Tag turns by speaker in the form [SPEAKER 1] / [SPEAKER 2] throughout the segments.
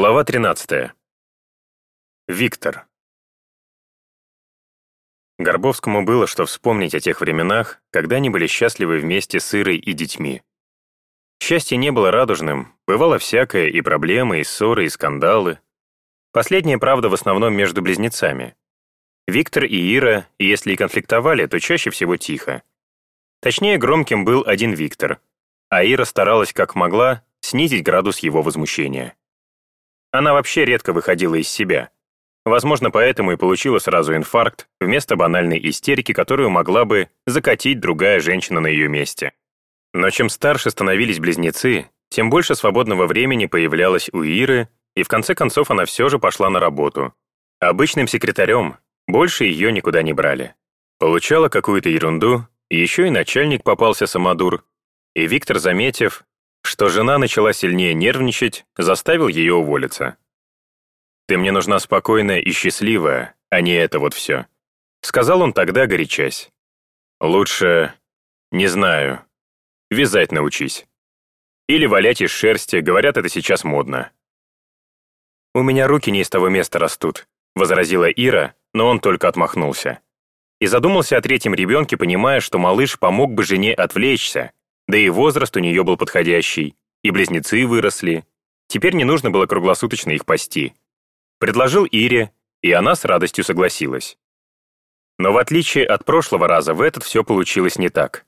[SPEAKER 1] Глава 13. Виктор. Горбовскому было что вспомнить о тех временах, когда они были счастливы вместе с Ирой и детьми. Счастье не было радужным, бывало всякое, и проблемы, и ссоры, и скандалы. Последнее, правда, в основном между близнецами. Виктор и Ира, если и конфликтовали, то чаще всего тихо. Точнее, громким был один Виктор, а Ира старалась как могла снизить градус его возмущения. Она вообще редко выходила из себя. Возможно, поэтому и получила сразу инфаркт, вместо банальной истерики, которую могла бы закатить другая женщина на ее месте. Но чем старше становились близнецы, тем больше свободного времени появлялось у Иры, и в конце концов она все же пошла на работу. Обычным секретарем больше ее никуда не брали. Получала какую-то ерунду, еще и начальник попался самодур, и Виктор, заметив, что жена начала сильнее нервничать, заставил ее уволиться. «Ты мне нужна спокойная и счастливая, а не это вот все», сказал он тогда, горячась. «Лучше, не знаю, вязать научись. Или валять из шерсти, говорят, это сейчас модно». «У меня руки не из того места растут», возразила Ира, но он только отмахнулся. И задумался о третьем ребенке, понимая, что малыш помог бы жене отвлечься, да и возраст у нее был подходящий, и близнецы выросли. Теперь не нужно было круглосуточно их пасти. Предложил Ире, и она с радостью согласилась. Но в отличие от прошлого раза, в этот все получилось не так.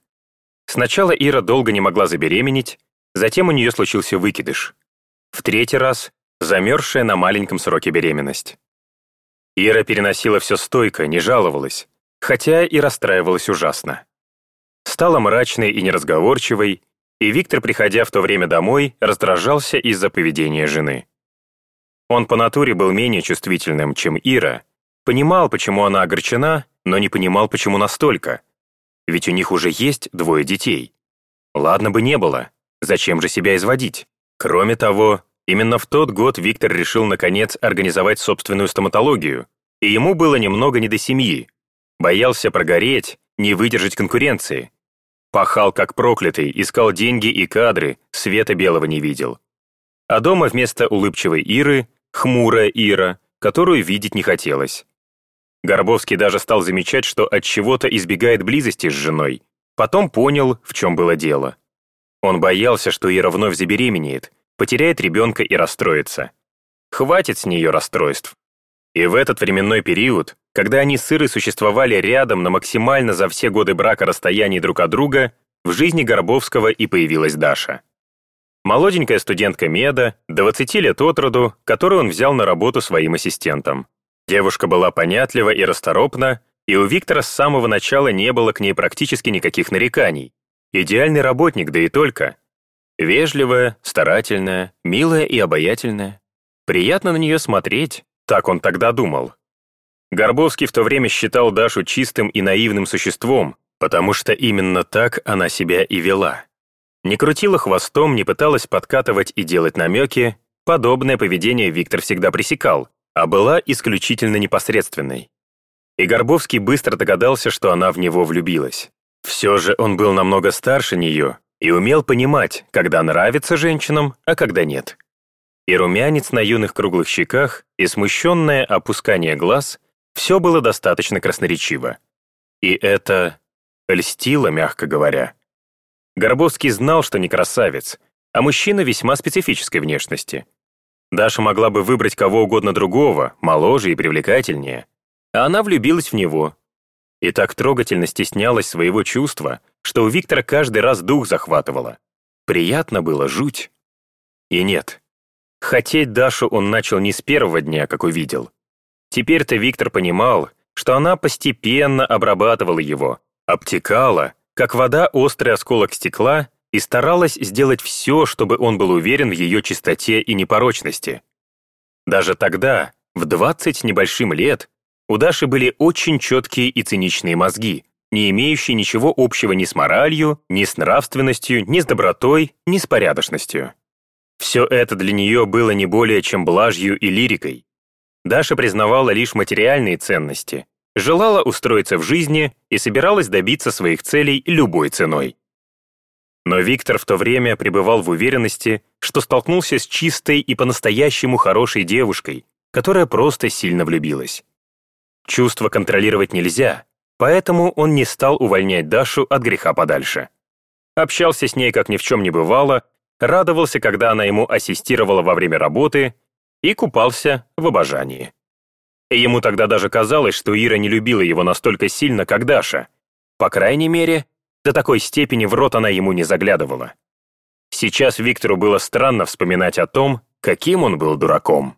[SPEAKER 1] Сначала Ира долго не могла забеременеть, затем у нее случился выкидыш. В третий раз — замерзшая на маленьком сроке беременность. Ира переносила все стойко, не жаловалась, хотя и расстраивалась ужасно стала мрачной и неразговорчивой, и Виктор, приходя в то время домой, раздражался из-за поведения жены. Он по натуре был менее чувствительным, чем Ира, понимал, почему она огорчена, но не понимал, почему настолько. Ведь у них уже есть двое детей. Ладно бы не было, зачем же себя изводить? Кроме того, именно в тот год Виктор решил, наконец, организовать собственную стоматологию, и ему было немного не до семьи. Боялся прогореть, не выдержать конкуренции. Пахал как проклятый, искал деньги и кадры, света белого не видел. А дома вместо улыбчивой Иры — хмурая Ира, которую видеть не хотелось. Горбовский даже стал замечать, что от чего-то избегает близости с женой. Потом понял, в чем было дело. Он боялся, что Ира вновь забеременеет, потеряет ребенка и расстроится. Хватит с нее расстройств. И в этот временной период когда они с Ирой существовали рядом на максимально за все годы брака расстоянии друг от друга, в жизни Горбовского и появилась Даша. Молоденькая студентка меда, 20 лет от роду, которую он взял на работу своим ассистентом. Девушка была понятлива и расторопна, и у Виктора с самого начала не было к ней практически никаких нареканий. Идеальный работник, да и только. Вежливая, старательная, милая и обаятельная. Приятно на нее смотреть, так он тогда думал. Горбовский в то время считал Дашу чистым и наивным существом, потому что именно так она себя и вела. Не крутила хвостом, не пыталась подкатывать и делать намеки, подобное поведение Виктор всегда пресекал, а была исключительно непосредственной. И Горбовский быстро догадался, что она в него влюбилась. Все же он был намного старше нее и умел понимать, когда нравится женщинам, а когда нет. И румянец на юных круглых щеках, и смущенное опускание глаз — все было достаточно красноречиво. И это льстило, мягко говоря. Горбовский знал, что не красавец, а мужчина весьма специфической внешности. Даша могла бы выбрать кого угодно другого, моложе и привлекательнее, а она влюбилась в него. И так трогательно стеснялась своего чувства, что у Виктора каждый раз дух захватывало. Приятно было, жуть. И нет. Хотеть Дашу он начал не с первого дня, как увидел. Теперь-то Виктор понимал, что она постепенно обрабатывала его, обтекала, как вода острый осколок стекла, и старалась сделать все, чтобы он был уверен в ее чистоте и непорочности. Даже тогда, в 20 небольшим лет, у Даши были очень четкие и циничные мозги, не имеющие ничего общего ни с моралью, ни с нравственностью, ни с добротой, ни с порядочностью. Все это для нее было не более чем блажью и лирикой. Даша признавала лишь материальные ценности, желала устроиться в жизни и собиралась добиться своих целей любой ценой. Но Виктор в то время пребывал в уверенности, что столкнулся с чистой и по-настоящему хорошей девушкой, которая просто сильно влюбилась. Чувство контролировать нельзя, поэтому он не стал увольнять Дашу от греха подальше. Общался с ней, как ни в чем не бывало, радовался, когда она ему ассистировала во время работы и купался в обожании. Ему тогда даже казалось, что Ира не любила его настолько сильно, как Даша. По крайней мере, до такой степени в рот она ему не заглядывала. Сейчас Виктору было странно вспоминать о том, каким он был дураком.